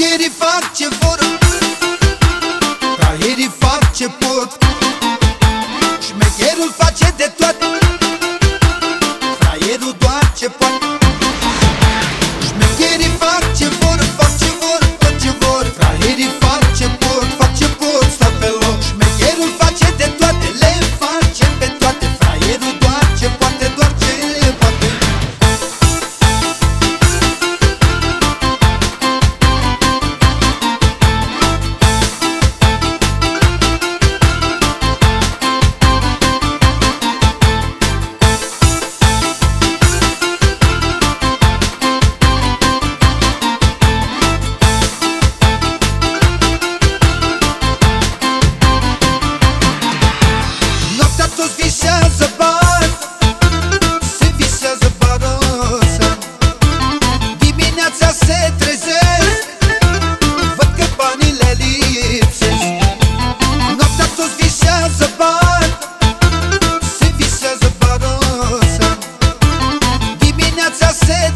Șmecherii fac ce vor. Caierii fac ce pot ne lipsești visează bani Se visează bani Dimineața se